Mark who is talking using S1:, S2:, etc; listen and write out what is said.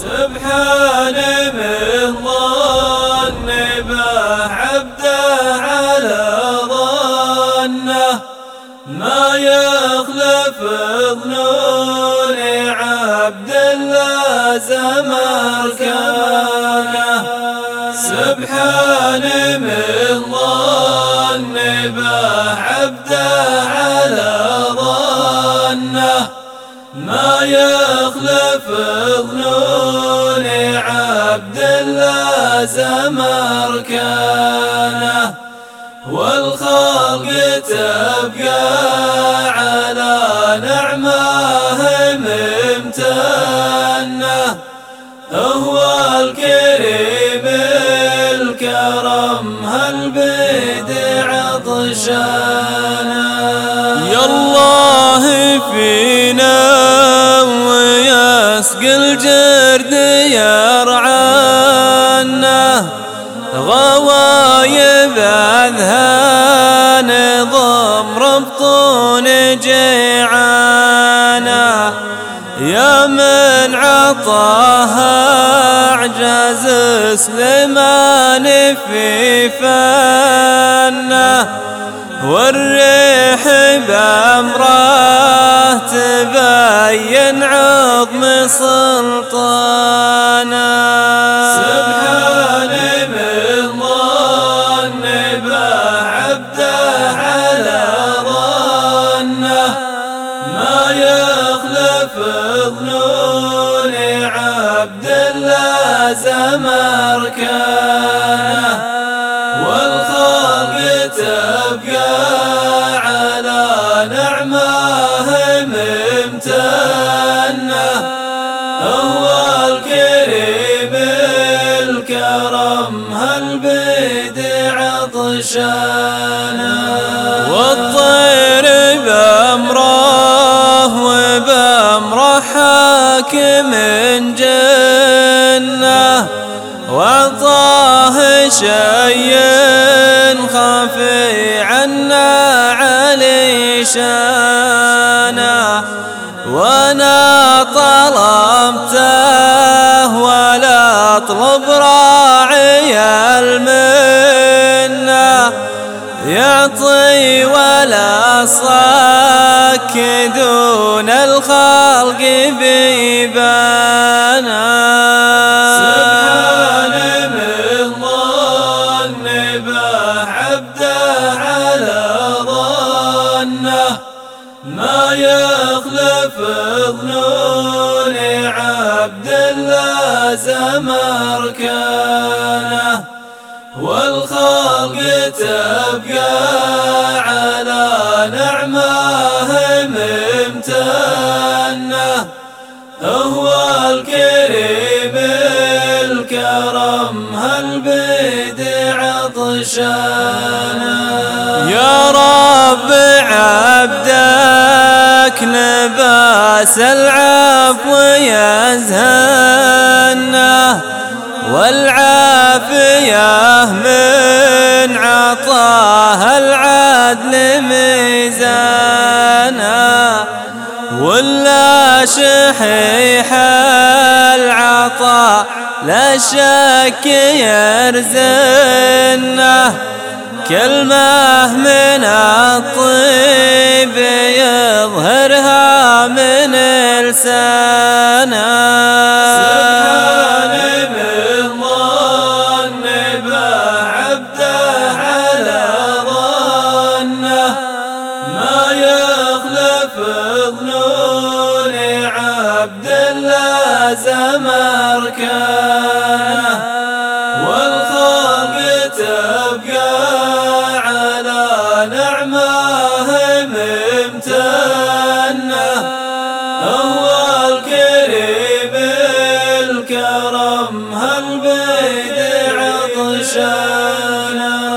S1: سبحان من ظن عبده على ظنه. ما يخلف ظنون عبد لازم اركانه سبحان من ظن عبده على ما يخلف ظنون عبد لازم اركانه والخلق تبقى على نعمه. الكرم هل بدع عطشانة. يا الله فينا ويسقي الجرد يرعانا. غوايب أذهان ضمر بطون جيعانا سليمان في فنه والريح بأمره تبين عظم سلطانه. فضلون عبد لازم أركانه والخلق تبقى على نعمه ممتنه هو الكريم الكرم هل بدع عطشانه شيء خفي عنا علي شانه وأنا طلبته ولا أطلب راعي المنة. يعطي ولا صك دون الخلق بيبانا ظنه ما يخلف ظنون عبد لازم اركانه والخلق تبقى على نعمه ممتنه. هو الكريم الكرم هل بدع عطشانه يا رب يزهنه والعافية من عطاه العدل ميزانا ولا شحيح العطاء لا شك يرزنه كلمة من الطيب يظهرها من لسانه أبدى على ظنه ما يخلف ظنون عبد الله زمر كانه والخلق تبقى على نعمه هالبيد عطشانه